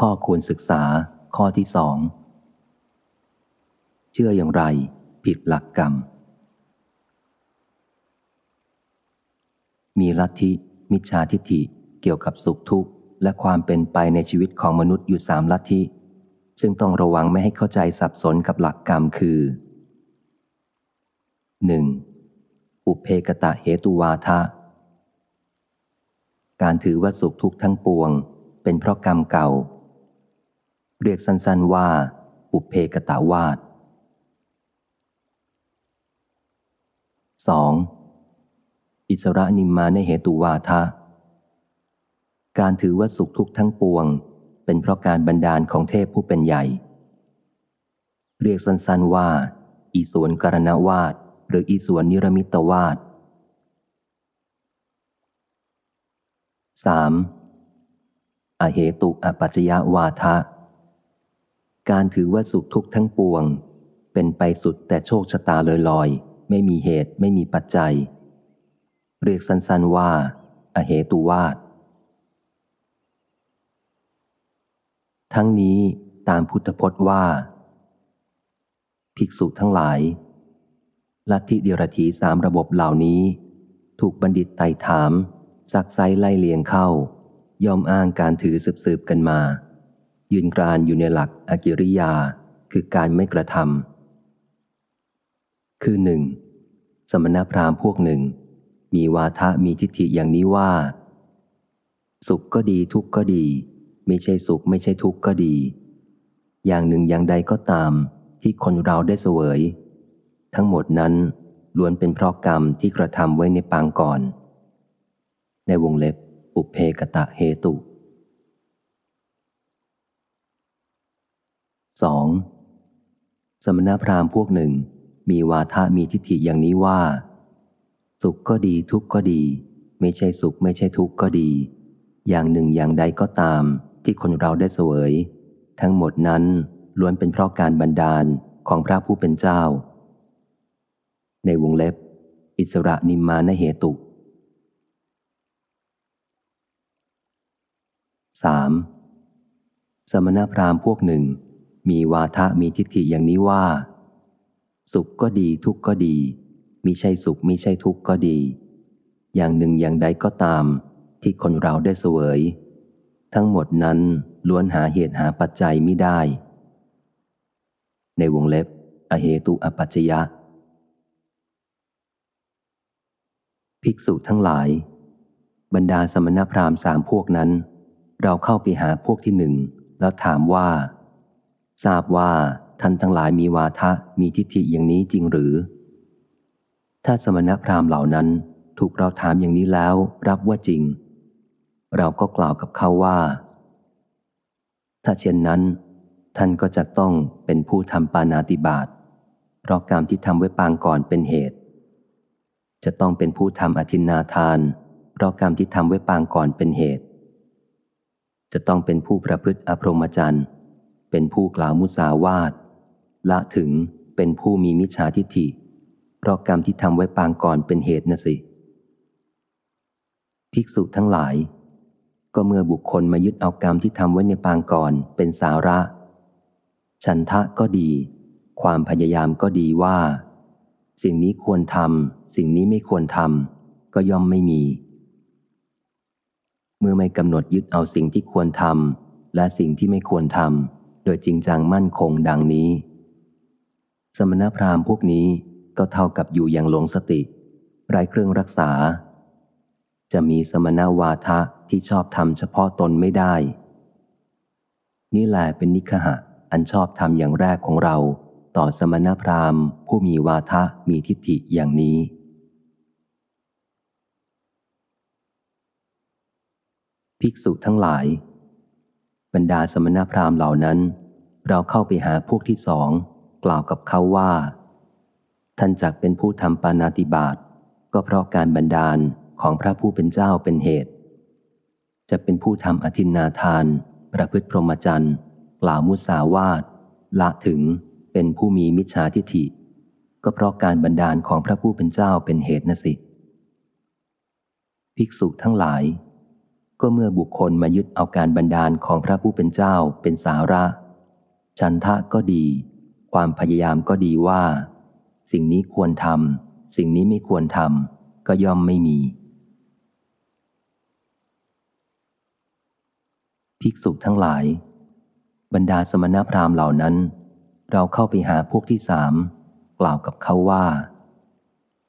ข้อควรศึกษา ข้อที่สอง เชื่ออย่างไร ผิดหลักกรรม มีลัทธิ มิจฉาทิฏฐิ เกี่ยวกับสุขทุกข์ และความเป็นไปในชีวิตของมนุษย์อยู่สามลัทธิ ซึ่งต้องระวังไม่ให้เข้าใจสับสนกับหลักกรรมคือ 1. อุเพกตะเหตุวาทะ การถือว่าสุขทุกข์ทั้งปวง เป็นเพราะกรรมเก่า เรียกสั้นๆว่า อุเพกตาวาท 2. อิสระนิมมาในเหตุวาทะ การถือว่าสุขทุกข์ทั้งปวง เป็นเพราะการบันดาลของเทพผู้เป็นใหญ่ เรียกสั้นๆว่า อีสวนกรณวาดหรืออีสวนนิรมิตวาด 3. อเหตุอปัจจยวาทะ การถือว่าสุขทุกข์ทั้งปวง เป็นไปสุดแต่โชคชะตาลอยๆ ไม่มีเหตุไม่มีปัจจัย เรียกสั้นๆว่า อเหตุวาททั้งนี้ตามพุทธพจน์ว่า ภิกษุทั้งหลาย ลัทธิเดียรถีสามระบบเหล่านี้ ถูกบัณฑิตไต่ถามซักไซไล่เลียงเข้า ยอมอ้างการถือสืบๆกันมา ยืนกรานอยู่ในหลักอกิริยา คือการไม่กระทำคือหนึ่งสมณพราหมณ์พวกหนึ่ง มีวาทะมีทิฏฐิอย่างนี้ว่า สุขก็ดีทุกข์ก็ดี ไม่ใช่สุขไม่ใช่ทุกข์ก็ดี อย่างหนึ่งอย่างใดก็ตามที่คนเราได้เสวย ทั้งหมดนั้นล้วนเป็นเพราะกรรมที่กระทำไว้ในปางก่อน ในวงเล็บอุเพกตะเหตุ 2. สมณพราหมณ์พวกหนึ่ง มีวาทะมีทิฏฐิอย่างนี้ว่า สุขก็ดีทุกข์ก็ดี ไม่ใช่สุขไม่ใช่ทุกข์ก็ดี อย่างหนึ่งอย่างใดก็ตามที่คนเราได้เสวย ทั้งหมดนั้นล้วนเป็นเพราะการบันดาลของพระผู้เป็นเจ้า ในวงเล็บ อิสระนิมมานเหตุ 3. สมณพราหมณ์พวกหนึ่ง มีวาทะมีทิฏฐิอย่างนี้ว่า สุขก็ดีทุกข์ก็ดีมิใช่สุขมิใช่ทุกข์ก็ดี อย่างหนึ่งอย่างใดก็ตาม ที่คนเราได้เสวย ทั้งหมดนั้นล้วนหาเหตุหาปัจจัยไม่ได้ ในวงเล็บ อเหตุอปัจจยะ ภิกษุทั้งหลาย บรรดาสมณพราหมณ์สามพวกนั้น เราเข้าไปหาพวกที่หนึ่งแล้วถามว่า ทราบว่าท่านทั้งหลายมีวาทะมีทิฏฐิอย่างนี้จริงหรือ ถ้าสมณพราหมณ์เหล่านั้นถูกเราถามอย่างนี้แล้วรับว่าจริง เราก็กล่าวกับเขาว่า ถ้าเช่นนั้น ท่านก็จะต้องเป็นผู้ทำปานาติบาตเพราะกรรมที่ทำไว้ปางก่อนเป็นเหตุ จะต้องเป็นผู้ทำอธินนาทาน เพราะกรรมที่ทำไว้ปางก่อนเป็นเหตุ จะต้องเป็นผู้ประพฤติอภรมจรรย์ เป็นผู้กล่าวมุสาวาทละถึงเป็นผู้มีมิจฉาทิฏฐิ เพราะกรรมที่ทำไว้ปางก่อนเป็นเหตุนะสิ ภิกษุทั้งหลาย ก็เมื่อบุคคลมายึดเอากรรมที่ทำไว้ในปางก่อนเป็นสาระ ฉันทะก็ดี ความพยายามก็ดีว่า สิ่งนี้ควรทำสิ่งนี้ไม่ควรทำก็ย่อมไม่มี เมื่อไม่กำหนดยึดเอาสิ่งที่ควรทำและสิ่งที่ไม่ควรทำ โดยจริงจังมั่นคงดังนี้ สมณพราหมณ์พวกนี้ก็เท่ากับอยู่อย่างหลงสติ ไร้เครื่องรักษา จะมีสมณวาทะที่ชอบทำเฉพาะตนไม่ได้ นี่แหละเป็นนิคหะอันชอบทำอย่างแรกของเรา ต่อสมณพราหมณ์ ผู้มีวาทะมีทิฏฐิอย่างนี้ภิกษุทั้งหลาย บรรดาสมณพราหมณ์เหล่านั้น เราเข้าไปหาพวกที่สอง กล่าวกับเขาว่า ท่านจักเป็นผู้ทำปานาติบาตก็เพราะการบันดาลของพระผู้เป็นเจ้าเป็นเหตุ จะเป็นผู้ทำอธินนาทาน ประพฤติพรหมจรรย์กล่าวมุสาวาทละถึงเป็นผู้มีมิจฉาทิฏฐิ ก็เพราะการบันดาลของพระผู้เป็นเจ้าเป็นเหตุนะสิ ภิกษุทั้งหลาย ก็เมื่อบุคคลมายึดเอาการบันดาลของพระผู้เป็นเจ้าเป็นสาระ ฉันทะก็ดี ความพยายามก็ดีว่า สิ่งนี้ควรทำสิ่งนี้ไม่ควรทำก็ย่อมไม่มี ภิกษุทั้งหลาย บรรดาสมณพราหมณ์เหล่านั้น เราเข้าไปหาพวกที่สามกล่าวกับเขาว่า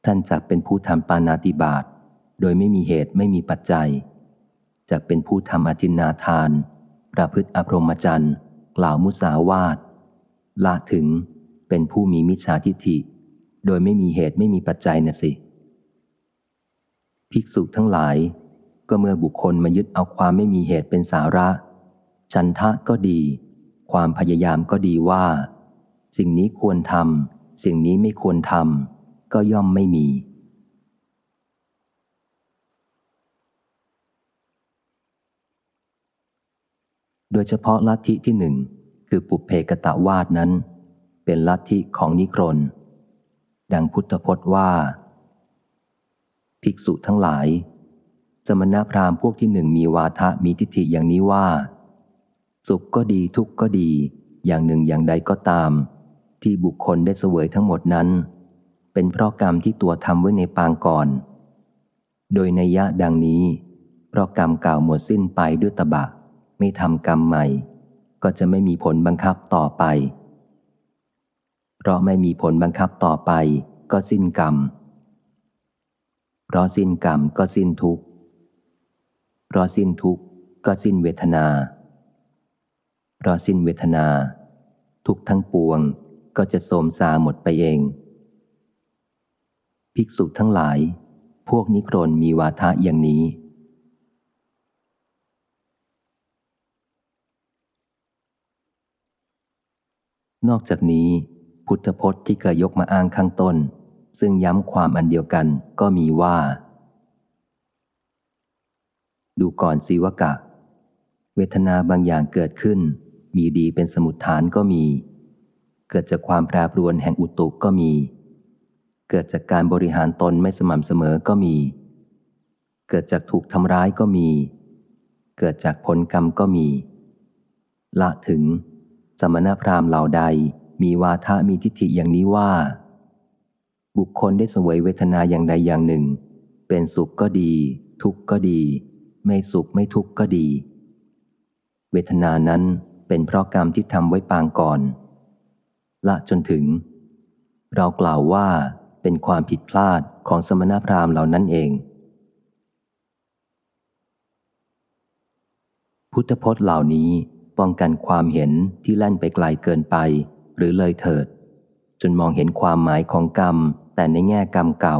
ท่านจักเป็นผู้ทำปานาติบาตโดยไม่มีเหตุไม่มีปัจจัย จะเป็นผู้ทำอธินาทาน ประพฤติอภรมจันทร์กล่าวมุสาวาทละถึงเป็นผู้มีมิจฉาทิฏฐิ โดยไม่มีเหตุไม่มีปัจจัยน่ะสิ ภิกษุทั้งหลาย ก็เมื่อบุคคลมายึดเอาความไม่มีเหตุเป็นสาระ ฉันทะก็ดี ความพยายามก็ดีว่า สิ่งนี้ควรทำสิ่งนี้ไม่ควรทำก็ย่อมไม่มี โดยเฉพาะลัทธิที่หนึ่งคือปุเพกตะวาดนั้น เป็นลัทธิของนิครน ดังพุทธพจน์ว่า ภิกษุทั้งหลาย สมณพราหมณ์พวกที่หนึ่งมีวาทะมีทิฏฐิอย่างนี้ว่า สุขก็ดีทุกข์ก็ดี อย่างหนึ่งอย่างใดก็ตาม ที่บุคคลได้เสวยทั้งหมดนั้น เป็นเพราะกรรมที่ตัวทำไว้ในปางก่อน โดยในยะดังนี้ เพราะกรรมเก่าหมดสิ้นไปด้วยตบะ ไม่ทำกรรมใหม่ ก็จะไม่มีผลบังคับต่อไป เพราะไม่มีผลบังคับต่อไป ก็สิ้นกรรม เพราะสิ้นกรรมก็สิ้นทุกข์ เพราะสิ้นทุกข์ก็สิ้นเวทนา เพราะสิ้นเวทนา ทุกทั้งปวงก็จะโสมซาหมดไปเอง ภิกษุทั้งหลาย พวกนิครนมีวาทะอย่างนี้ นอกจากนี้ พุทธพจน์ที่เคยยกมาอ้างข้างต้น ซึ่งย้ำความอันเดียวกันก็มีว่า ดูก่อนสีวกะ เวทนาบางอย่างเกิดขึ้น มีดีเป็นสมุดฐานก็มี เกิดจากความแปรปรวนแห่งอุตุก็มี เกิดจากการบริหารตนไม่สม่ำเสมอก็มี เกิดจากถูกทำร้ายก็มี เกิดจากผลกรรมก็มี ละถึง สมณพราหมณ์เหล่าใดมีวาทะมีทิฏฐิอย่างนี้ว่า บุคคลได้สวยเวทนาอย่างใดอย่างหนึ่ง เป็นสุขก็ดี ทุกข์ก็ดี ไม่สุขไม่ทุกข์ก็ดี เวทนานั้นเป็นเพราะกรรมที่ทำไว้ปางก่อน ละจนถึง เรากล่าวว่าเป็นความผิดพลาดของสมณพราหมณ์เหล่านั้นเอง พุทธพจน์เหล่านี้ ป้องกันความเห็นที่แล่นไปไกลเกินไป หรือเลยเถิด จนมองเห็นความหมายของกรรม แต่ในแง่กรรมเก่า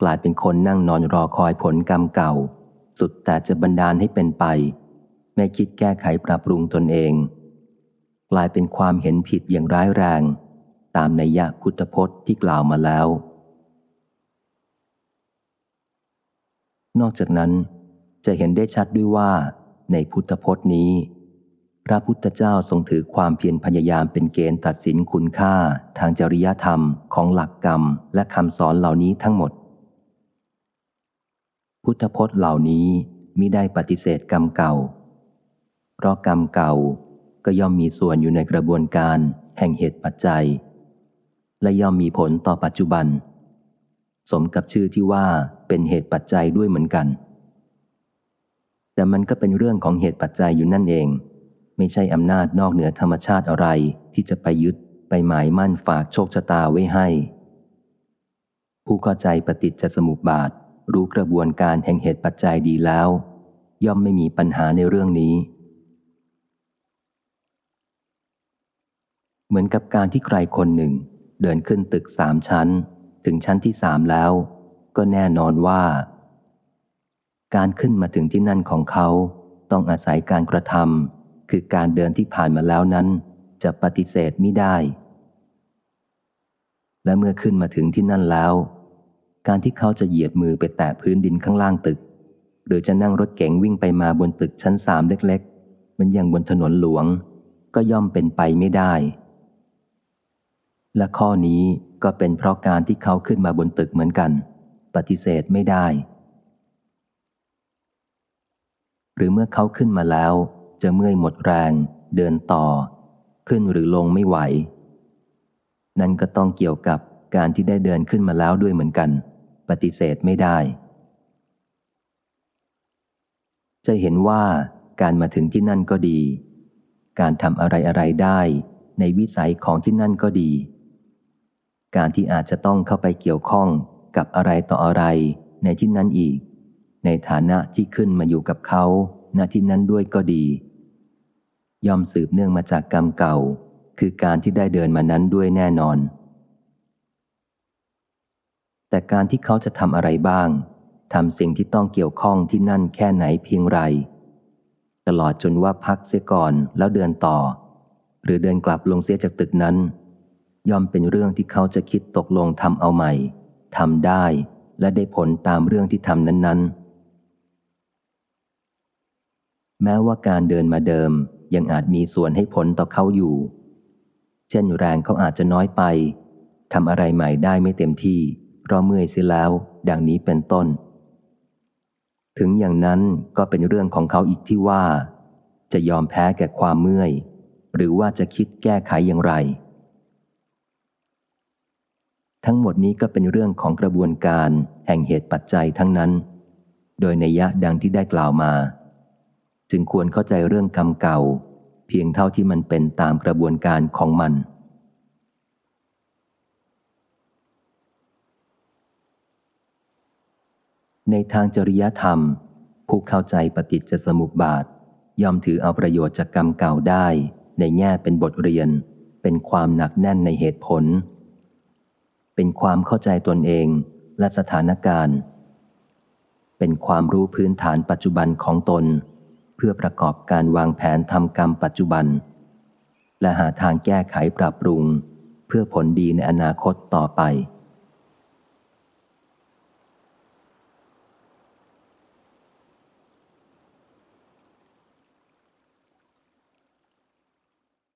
กลายเป็นคนนั่งนอนรอคอยผลกรรมเก่า สุดแต่จะบันดาลให้เป็นไป ไม่คิดแก้ไขปรับปรุงตนเอง กลายเป็นความเห็นผิดอย่างร้ายแรง ตามในยะพุทธพจน์ที่กล่าวมาแล้ว นอกจากนั้นจะเห็นได้ชัดด้วยว่า ในพุทธพจน์นี้ พระพุทธเจ้าทรงถือความเพียรพยายามเป็นเกณฑ์ตัดสินคุณค่าทางจริยธรรมของหลักกรรมและคำสอนเหล่านี้ทั้งหมด พุทธพจน์เหล่านี้มิได้ปฏิเสธกรรมเก่า เพราะกรรมเก่าก็ย่อมมีส่วนอยู่ในกระบวนการแห่งเหตุปัจจัย และย่อมมีผลต่อปัจจุบัน สมกับชื่อที่ว่าเป็นเหตุปัจจัยด้วยเหมือนกัน แต่มันก็เป็นเรื่องของเหตุปัจจัยอยู่นั่นเอง ไม่ใช่อำนาจนอกเหนือธรรมชาติอะไรที่จะไปยึดไปหมายมั่นฝากโชคชะตาไว้ให้ ผู้เข้าใจปฏิจจสมุปบาท รู้กระบวนการแห่งเหตุปัจจัยดีแล้ว ย่อมไม่มีปัญหาในเรื่องนี้ เหมือนกับการที่ใครคนหนึ่ง เดินขึ้นตึกสามชั้น ถึงชั้นที่สามแล้ว ก็แน่นอนว่า การขึ้นมาถึงที่นั่นของเขา ต้องอาศัยการกระทำคือการเดินที่ผ่านมาแล้วนั้น จะปฏิเสธไม่ได้ และเมื่อขึ้นมาถึงที่นั่นแล้ว การที่เขาจะเหยียดมือไปแตะพื้นดินข้างล่างตึก หรือจะนั่งรถเก๋งวิ่งไปมาบนตึกชั้นสามเล็กๆ มันยังบนถนนหลวง ก็ย่อมเป็นไปไม่ได้ และข้อนี้ก็เป็นเพราะการที่เขาขึ้นมาบนตึกเหมือนกัน ปฏิเสธไม่ได้ รือเมื่อเขาขึ้นมาแล้ว จะเมื่อยหมดแรง เดินต่อ ขึ้นหรือลงไม่ไหว นั่นก็ต้องเกี่ยวกับการที่ได้เดินขึ้นมาแล้วด้วยเหมือนกัน ปฏิเสธไม่ได้ จะเห็นว่าการมาถึงที่นั่นก็ดี การทำอะไรอะไรได้ในวิสัยของที่นั่นก็ดี การที่อาจจะต้องเข้าไปเกี่ยวข้องกับอะไรต่ออะไรในที่นั้นอีก ในฐานะที่ขึ้นมาอยู่กับเขาณที่นั้นด้วยก็ดี ย่อมสืบเนื่องมาจากกรรมเก่า คือการที่ได้เดินมานั้นด้วยแน่นอน แต่การที่เขาจะทำอะไรบ้างทำสิ่งที่ต้องเกี่ยวข้องที่นั่นแค่ไหนเพียงไร ตลอดจนว่าพักเสียก่อนแล้วเดินต่อ หรือเดินกลับลงเสียจากตึกนั้น ย่อมเป็นเรื่องที่เขาจะคิดตกลงทำเอาใหม่ทำได้และได้ผลตามเรื่องที่ทำนั้นๆ แม้ว่าการเดินมาเดิมยังอาจมีส่วนให้ผลต่อเขาอยู่ เช่นแรงเขาอาจจะน้อยไปทำอะไรใหม่ได้ไม่เต็มที่ เพราะเมื่อยเสียแล้ว ดังนี้เป็นต้น ถึงอย่างนั้นก็เป็นเรื่องของเขาอีกที่ว่า จะยอมแพ้แก่ความเมื่อย หรือว่าจะคิดแก้ไขอย่างไร ทั้งหมดนี้ก็เป็นเรื่องของกระบวนการแห่งเหตุปัจจัยทั้งนั้น โดยในยะดังที่ได้กล่าวมา จึงควรเข้าใจเรื่องกรรมเก่า เพียงเท่าที่มันเป็นตามกระบวนการของมัน ในทางจริยธรรม ผู้เข้าใจปฏิจจสมุปบาท ยอมถือเอาประโยชน์จากกรรมเก่าได้ในแง่เป็นบทเรียน เป็นความหนักแน่นในเหตุผล เป็นความเข้าใจตนเองและสถานการณ์ เป็นความรู้พื้นฐานปัจจุบันของตน เพื่อประกอบการวางแผนทำกรรมปัจจุบัน และหาทางแก้ไขปรับปรุง เพื่อผลดีในอนาคตต่อไป